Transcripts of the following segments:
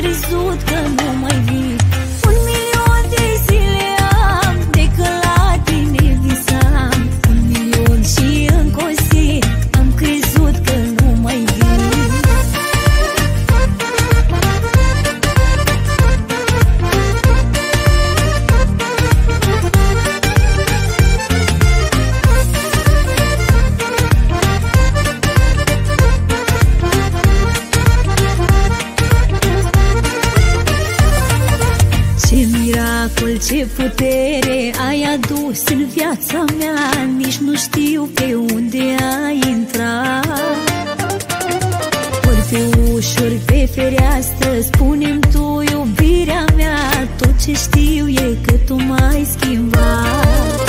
грызут. ce putere ai adus în viața mea Nici nu știu pe unde ai intrat. Ori pe ușor pe fereastră Spune-mi tu, iubirea mea Tot ce știu e că tu m-ai schimbat.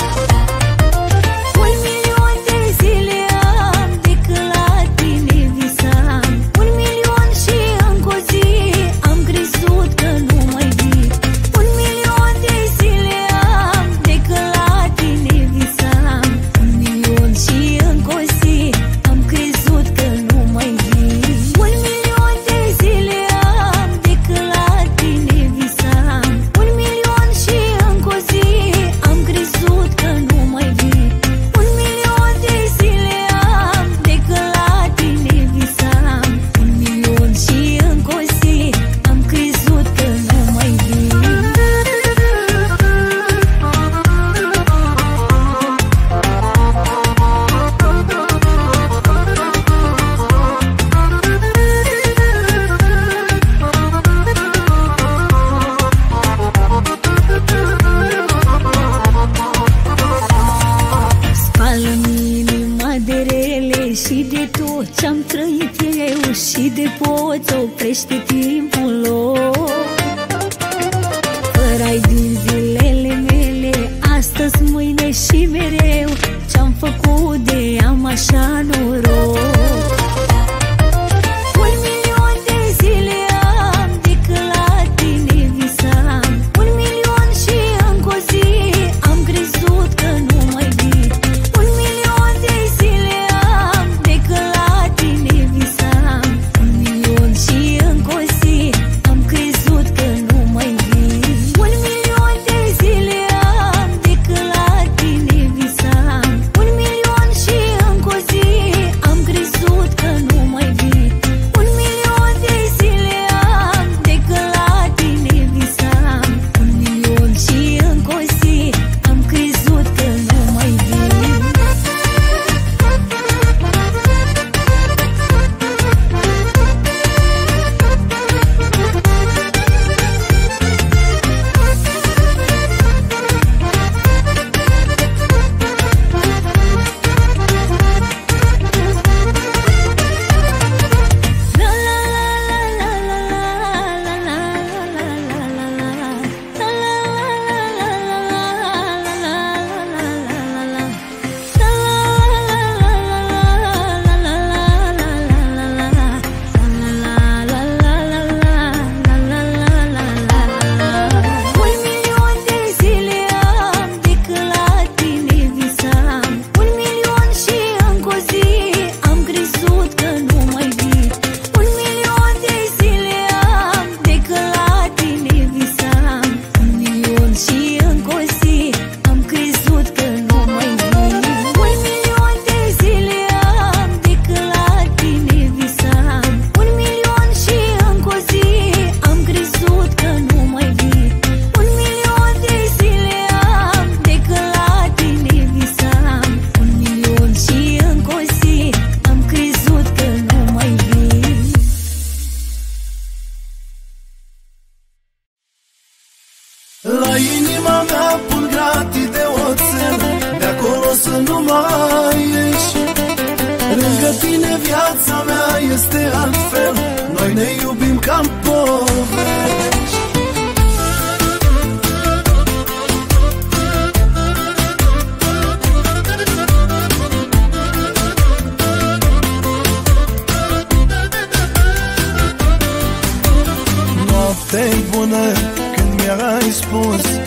fost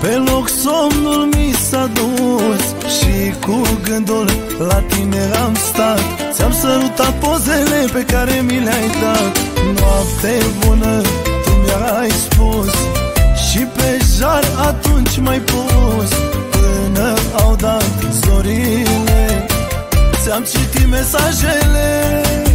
Pe loc somnul mi s-a dus Și cu gândul la tine am stat. Ți-am sărutat pozele pe care mi le-ai dat. Noapte bună tu mi-ai spus Și pe jar atunci mai pus. Până au dat zorile Ți-am citit mesajele.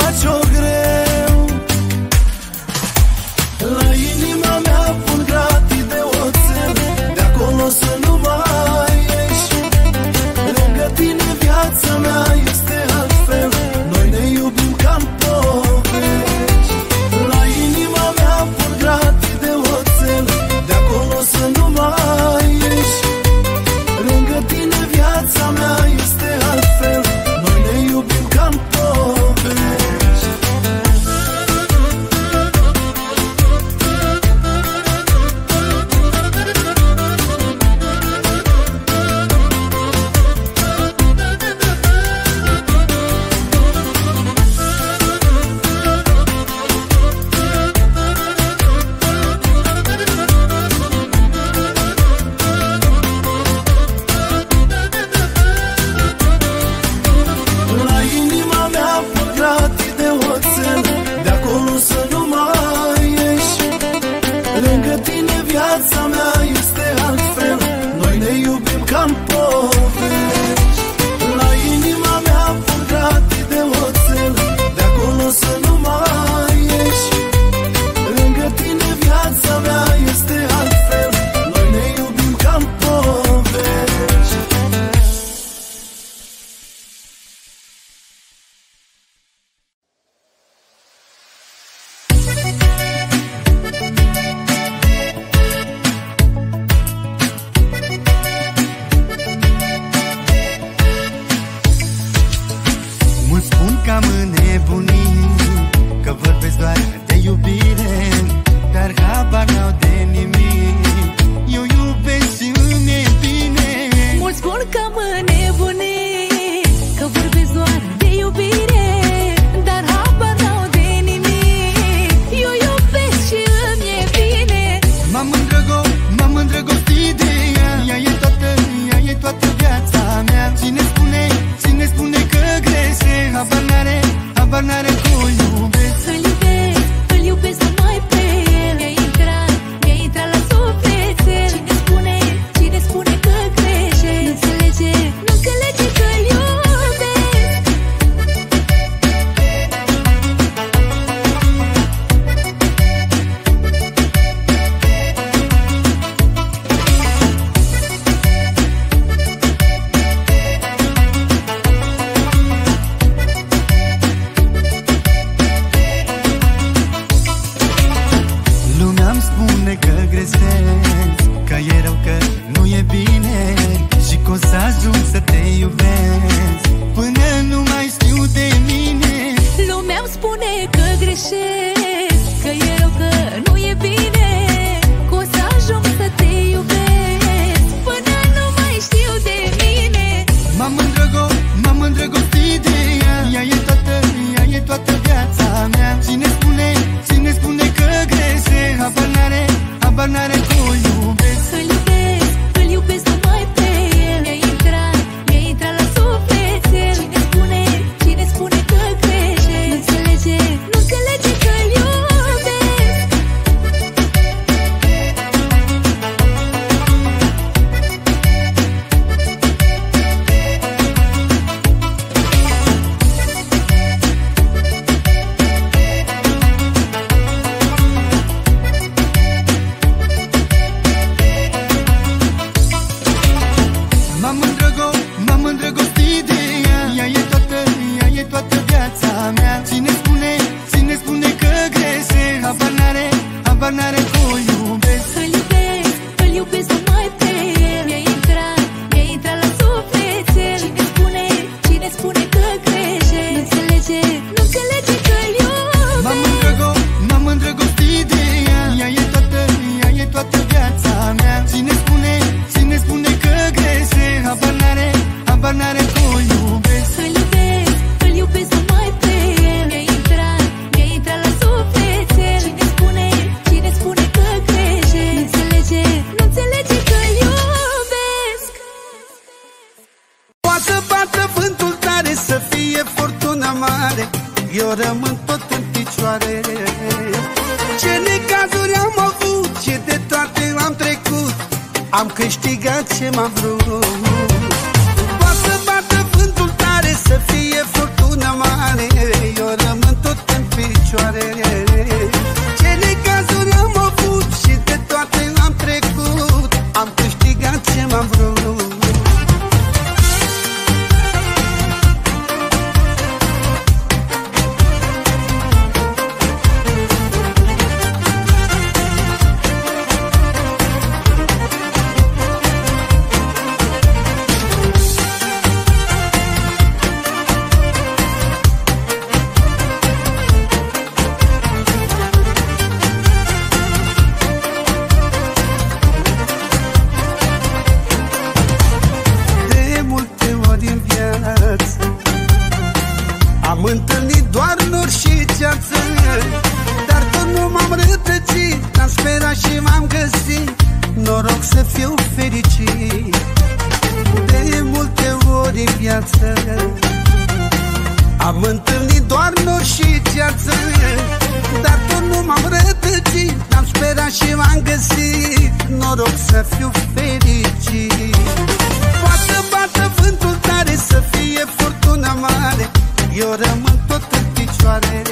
Și el con Eu rămân tot în picioare. Ce necazuri am avut Ce de toate am trecut. Am câștigat ce m-am vrut. Poate să bată vântul tare Să fie furtună mare. Eu rămân tot în picioare. fiu fericit. De multe ori în viață Am întâlnit doar nori și ceață Dar tot nu m-am rătăcit Am sperat și m-am găsit. Noroc să fiu fericit. Poate bată vântul tare Să fie furtună mare Eu rămân tot în picioare.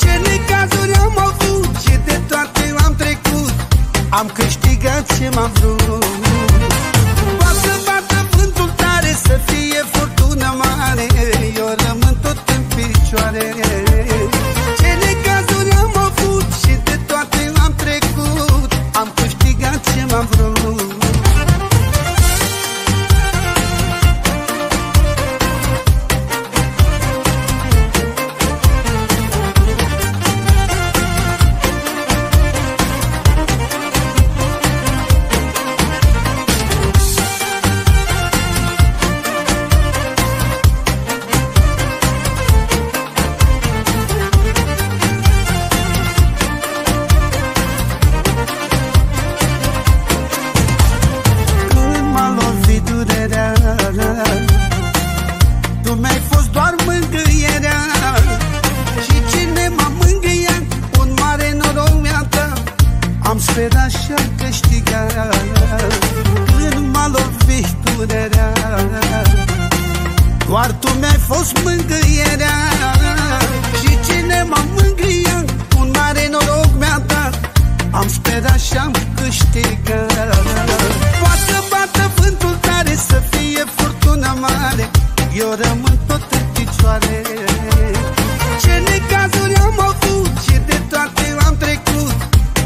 Ce necazuri am avut și de toate am trecut Am câștigat my room. Tu mi-ai fost mângâierea. Și cine m-a mângâiat? Un mare noroc mi-a dat. Am sperat și am câștigat. Poate bată vântul tare Să fie furtuna mare. Eu rămân tot în picioare. Ce necazuri am avut Și de toate am trecut.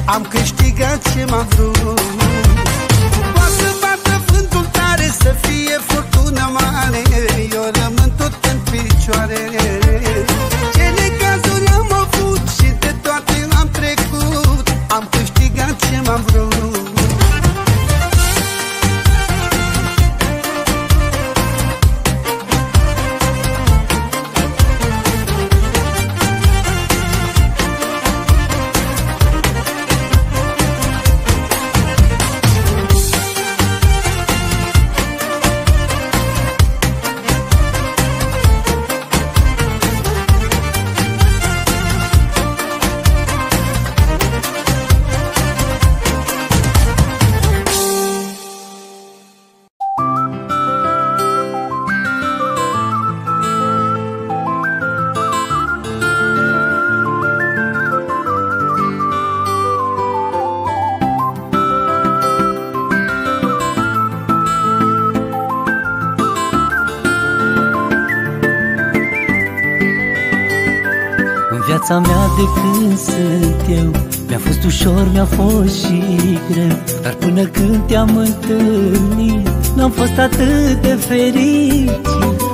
Am câștigat ce m-am vrut. Poate bată vântul tare Să fie furtuna mare. viața mea de când sunt eu. Mi-a fost ușor, mi-a fost și greu Dar până când te-am întâlnit N-am fost atât de fericit.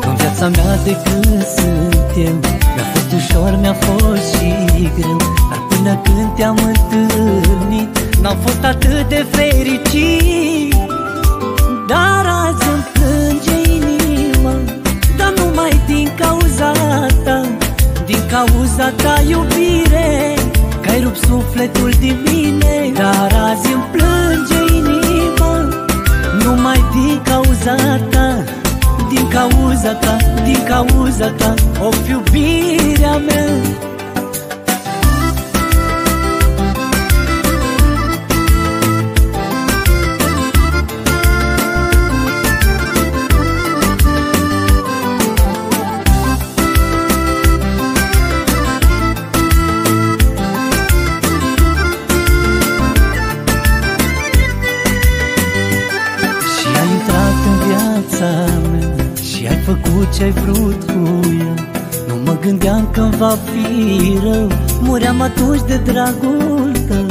În viața mea de când sunt eu Mi-a fost ușor, mi-a fost și greu Dar până când te-am întâlnit N-am fost atât de fericit. Dar azi îmi plânge inima Dar numai din cauza cauza ta iubire Că ai rupt sufletul din mine Dar azi îmi plânge inima. Numai din cauza ta Din cauza ta, din cauza ta O iubirea mea va fi rău. Muream atunci de dragul tău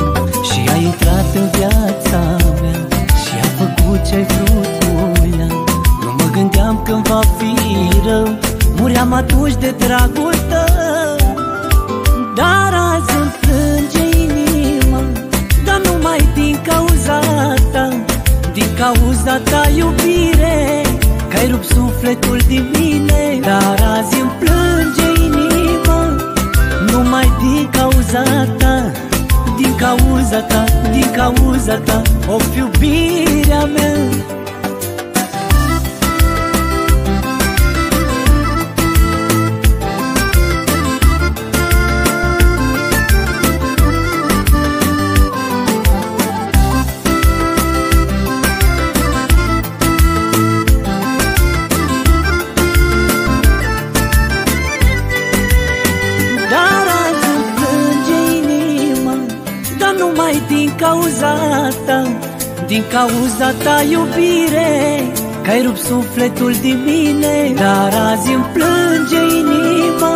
Și ai intrat în viața mea Și ai făcut ce-ai vrut cu ea. Nu mă gândeam că va fi rău. Muream atunci de dragul tău. Dar azi îmi plânge inima Dar numai din cauza ta Din cauza ta iubire Că ai rupt sufletul din mine. Dar azi îmi plânge inima Numai din cauza ta Din cauza ta, din cauza ta. O iubirea mea Din cauza ta iubire Că ai rupt sufletul din mine Dar azi îmi plânge inima.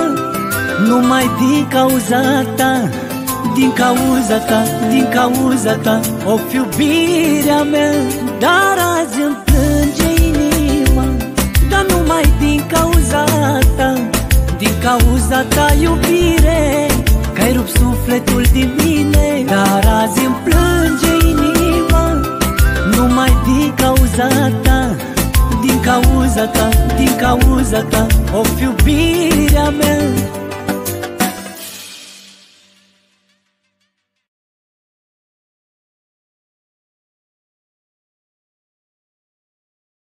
Numai din cauza ta Din cauza ta, din cauza ta O iubirea mea. Dar azi îmi plânge inima Dar numai din cauza ta Din cauza ta iubire Că ai rupt sufletul din mine. Dar azi îmi plânge inima Numai din cauza ta Din cauza ta, din cauza ta. O iubirea mea